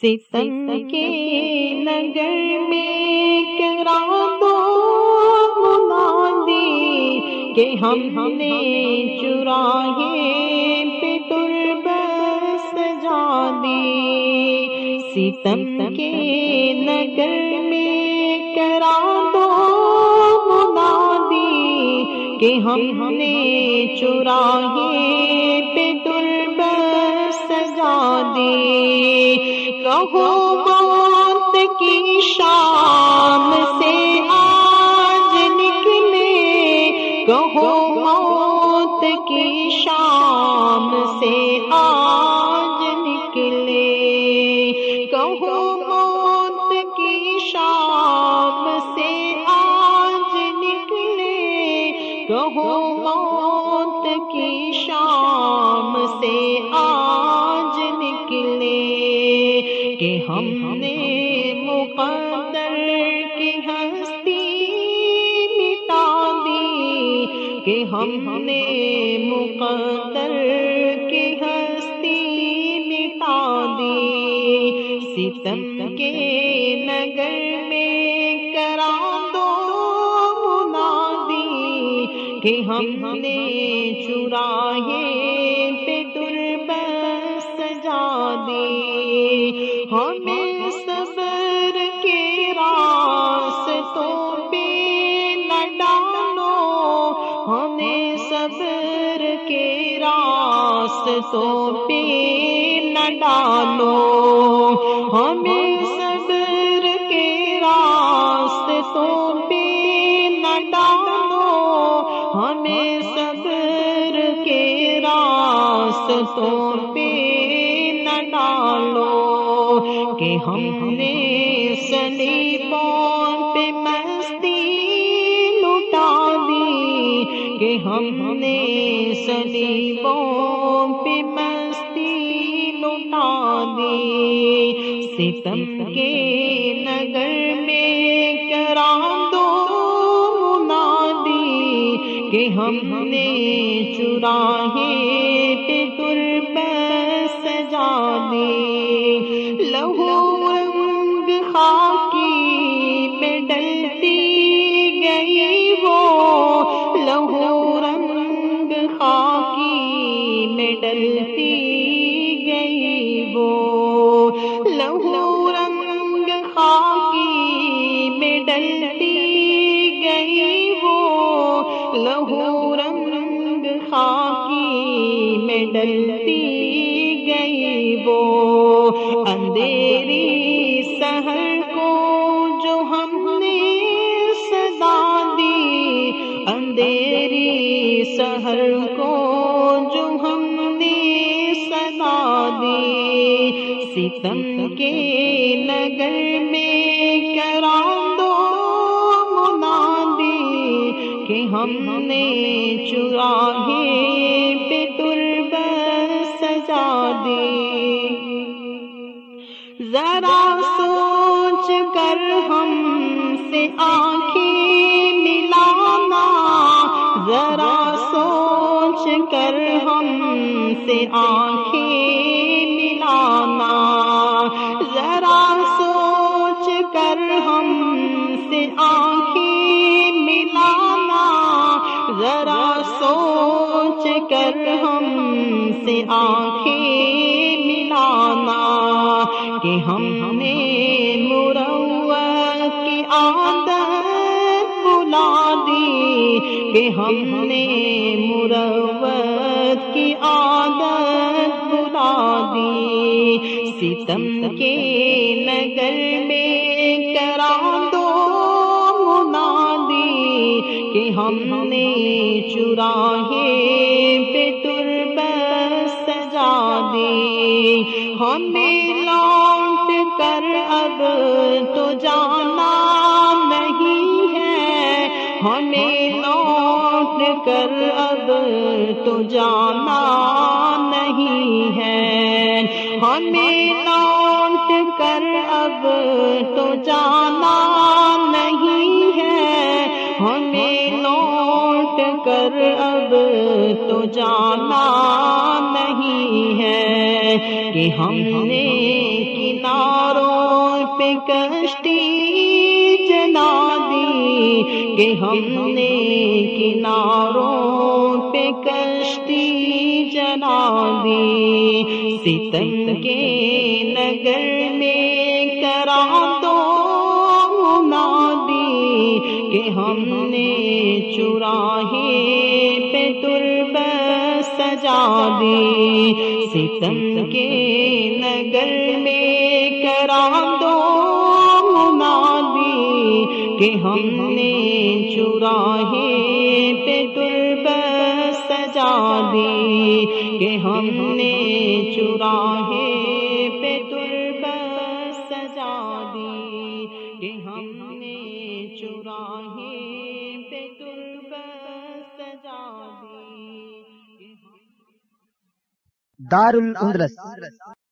ستم کے نگر میں کرا دو منادی کہ ہم نے چرائے پہ تربس جا دی ستم کے نگر میں کرا دو منادی کہ ہم نے چرائے پہ تربس جا دی کہو موت کی شام سے آج نکلے۔ کہو موت کی شام سے آج نکلے۔ کہو موت کی شام سے آج نکلے۔ کہو موت کی ہم نے مقدر کی ہستی مٹا دی کہ ہم نے مقدر کی ہستی مٹا دی ستم کے نگر میں کرا دو منادی کہ ہم نے چرائے ہمیں صبر کے راستوں پہ نہ ڈالو۔ ہمیں صبر کے راستوں پہ نہ ڈالو۔ ہمیں صبر کے راستوں پہ نہ ڈالو۔ ہمیں صبر کے راستوں پہ کہ ہم نے سلیبوں پہ مستی لٹا دی، کہ ہم نے سلیبوں پہ مستی لٹا دی۔ ستم کے نگر میں کرا دو منادی، کہ ہم نے چراہے خاکی گئی وہ۔ لہو رنگ خاکی میں ڈلتی گئی وہ۔ لہو رنگ خاکی میں ڈلتی گئی وہ۔ اندھیری ستم کے نگر میں کرا دو منادی کہ ہم نے چراہے پہ تربس سجا دی۔ ذرا سوچ کر ہم سے آنکھیں ملانا۔ ذرا سوچ کر ہم سے آنکھیں کر ہم سے آنکھیں ملانا کہ ہم نے مروت کی عادت بلا دی، کہ ہم نے مروت کی عادت بلا دی۔ ستم کے نگر میں کہ ہم نے چراہے پہ تربس سجا دی۔ ہمیں لوٹ کر، اب تو جانا نہیں ہے۔ ہمیں لوٹ کر، اب تو جانا نہیں ہے۔ ہمیں لوٹ کر، اب تو جانا کر اب تو جانا نہیں ہے کہ ہم نے کناروں پہ کشتی جنا دی، کہ ہم نے کناروں پہ کشتی جنا دی۔ ستم کے نگر میں کرا دو نادی کہ ہم نے چراہے پہ ترب سجا دی ستم کے نگر میں کرا دو نادی کہ ہم نے چراہے پہ ترب سجا دی کہ ہم نے چراہے پہ ترب سجا دی کہ ہم نے چراہے پہ ترب دار الاندلس